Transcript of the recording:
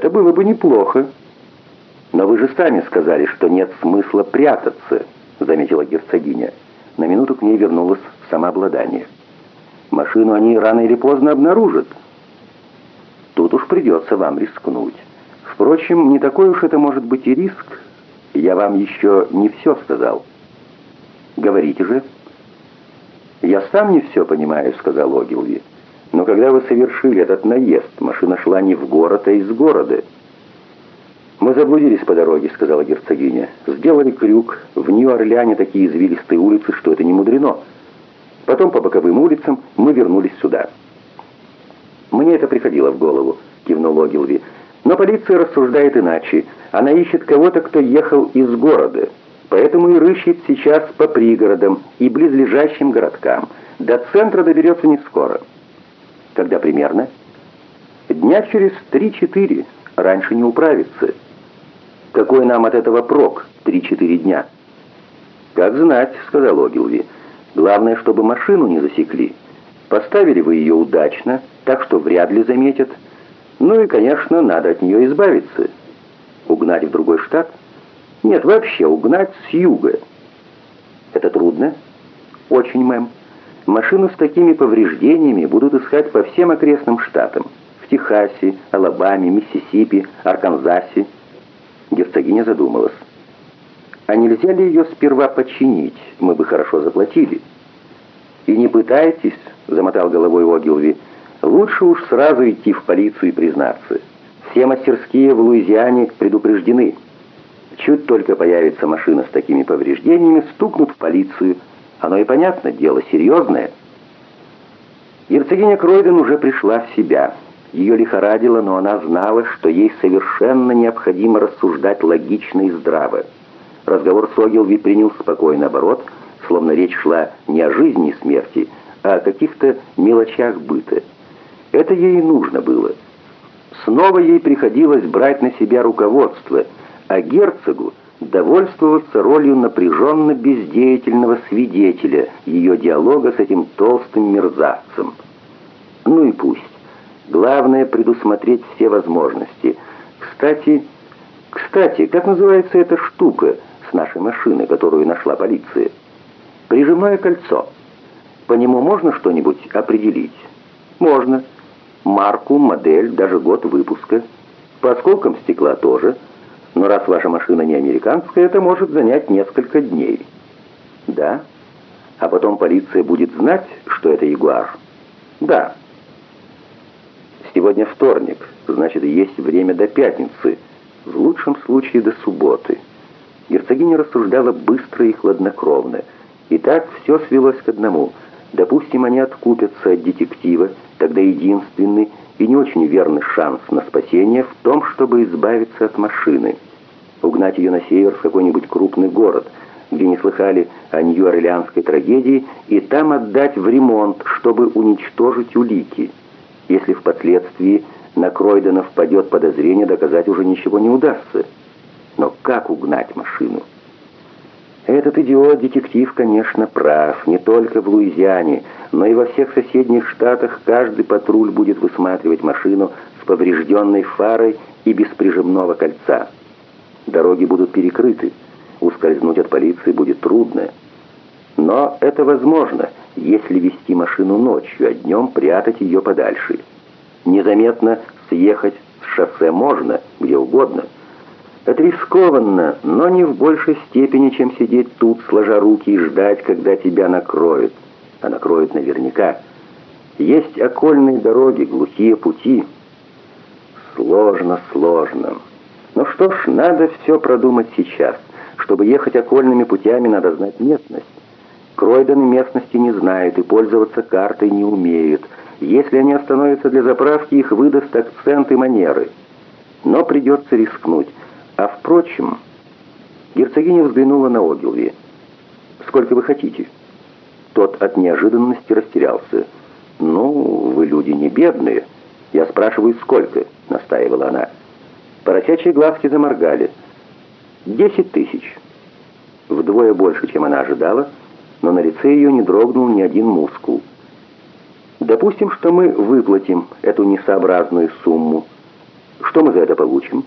Это было бы неплохо. Но вы же сами сказали, что нет смысла прятаться, заметила герцогиня. На минуту к ней вернулось самообладание. Машину они рано или поздно обнаружат. Тут уж придется вам рискнуть. Впрочем, не такой уж это может быть и риск. Я вам еще не все сказал. Говорите же. Я сам не все понимаю, сказал Огилви. Но когда вы совершили этот наезд, машина шла не в город, а из города. «Мы заблудились по дороге», — сказала герцогиня. «Сделали крюк. В Нью-Орлеане такие извилистые улицы, что это не мудрено. Потом по боковым улицам мы вернулись сюда». «Мне это приходило в голову», — кивнул Огилви. «Но полиция рассуждает иначе. Она ищет кого-то, кто ехал из города. Поэтому и рыщет сейчас по пригородам и близлежащим городкам. До центра доберется не скоро. Когда примерно? Дня через три-четыре. Раньше не управится. Какой нам от этого прок? Три-четыре дня. Как знать, сказал Огилви. Главное, чтобы машину не засекли. Поставили вы ее удачно, так что вряд ли заметят. Ну и, конечно, надо от нее избавиться. Угнать в другой штат? Нет, вообще угнать с юга. Это трудно? Очень, мэм. Машину с такими повреждениями будут искать по всем окрестным штатам. В Техасе, Алабаме, Миссисипи, Арканзасе. Герцогиня задумалась. А нельзя ли ее сперва починить? Мы бы хорошо заплатили. И не пытайтесь, замотал головой Огилви, лучше уж сразу идти в полицию и признаться. Все мастерские в Луизиане предупреждены. Чуть только появится машина с такими повреждениями, стукнут в полицию. Оно и понятно, дело серьезное. Герцогиня Кройден уже пришла в себя. Ее лихорадило, но она знала, что ей совершенно необходимо рассуждать логично и здраво. Разговор с Огилви принял спокойный оборот, словно речь шла не о жизни и смерти, а о каких-то мелочах быта. Это ей нужно было. Снова ей приходилось брать на себя руководство, а герцогу довольствоваться ролью напряженно бездеятельного свидетеля ее диалога с этим толстым мерзавцем. Ну и пусть. Главное предусмотреть все возможности. Кстати, кстати, как называется эта штука с нашей машины, которую нашла полиция? Прижимное кольцо. По нему можно что-нибудь определить? Можно. Марку, модель, даже год выпуска. По осколкам стекла тоже. Но раз ваша машина не американская, это может занять несколько дней. Да? А потом полиция будет знать, что это Ягуар? Да. Сегодня вторник, значит, есть время до пятницы, в лучшем случае до субботы. Герцогиня рассуждала быстро и хладнокровно. И так все свелось к одному. Допустим, они откупятся от детектива, тогда единственный и не очень верный шанс на спасение в том, чтобы избавиться от машины. Угнать ее на север в какой-нибудь крупный город, где не слыхали о Нью-Орлеанской трагедии, и там отдать в ремонт, чтобы уничтожить улики. Если впоследствии на Кройдена впадет подозрение, доказать уже ничего не удастся. Но как угнать машину? Этот идиот-детектив, конечно, прав. Не только в Луизиане, но и во всех соседних штатах каждый патруль будет высматривать машину с поврежденной фарой и без прижимного кольца. Дороги будут перекрыты. Ускользнуть от полиции будет трудно. Но это возможно, если вести машину ночью, а днем прятать ее подальше. Незаметно съехать с шоссе можно, где угодно. Это рискованно, но не в большей степени, чем сидеть тут, сложа руки и ждать, когда тебя накроют. А накроют наверняка. Есть окольные дороги, глухие пути. Сложно, сложно. Ну что ж, надо все продумать сейчас. Чтобы ехать окольными путями, надо знать местность. Кройдены местности не знают и пользоваться картой не умеют. Если они остановятся для заправки, их выдаст акцент и манеры. Но придется рискнуть. А впрочем, герцогиня взглянула на Огилви. «Сколько вы хотите?» Тот от неожиданности растерялся. «Ну, вы люди не бедные. Я спрашиваю, сколько?» — настаивала она. Поросячьи глазки заморгали. «Десять тысяч». Вдвое больше, чем она ожидала, но на лице ее не дрогнул ни один мускул. «Допустим, что мы выплатим эту несообразную сумму. Что мы за это получим?»